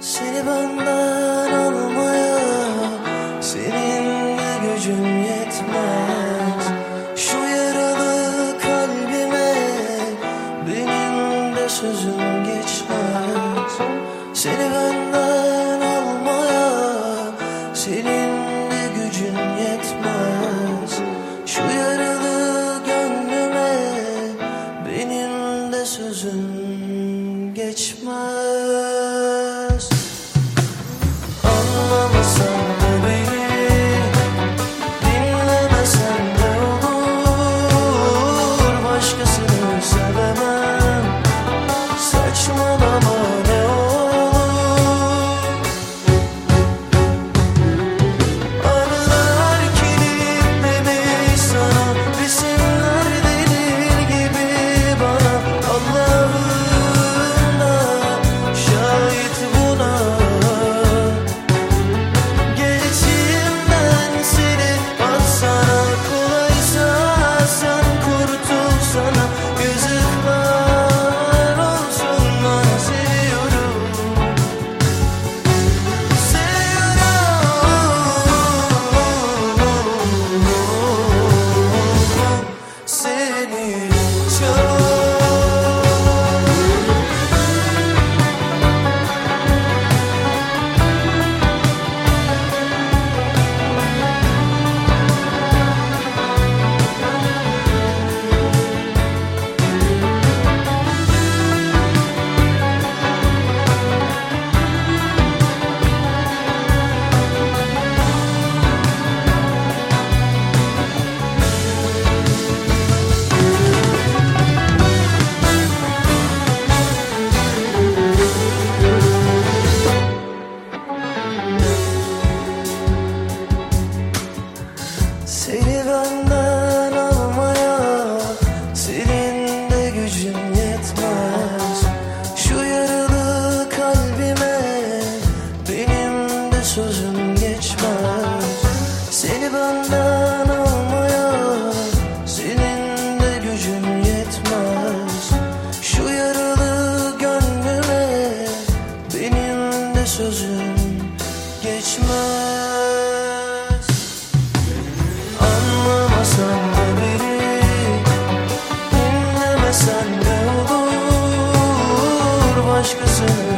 Seni benden almaya Senin de gücün yetmez. geçmez. Anlamasan da beni Dinlemesen de başkasını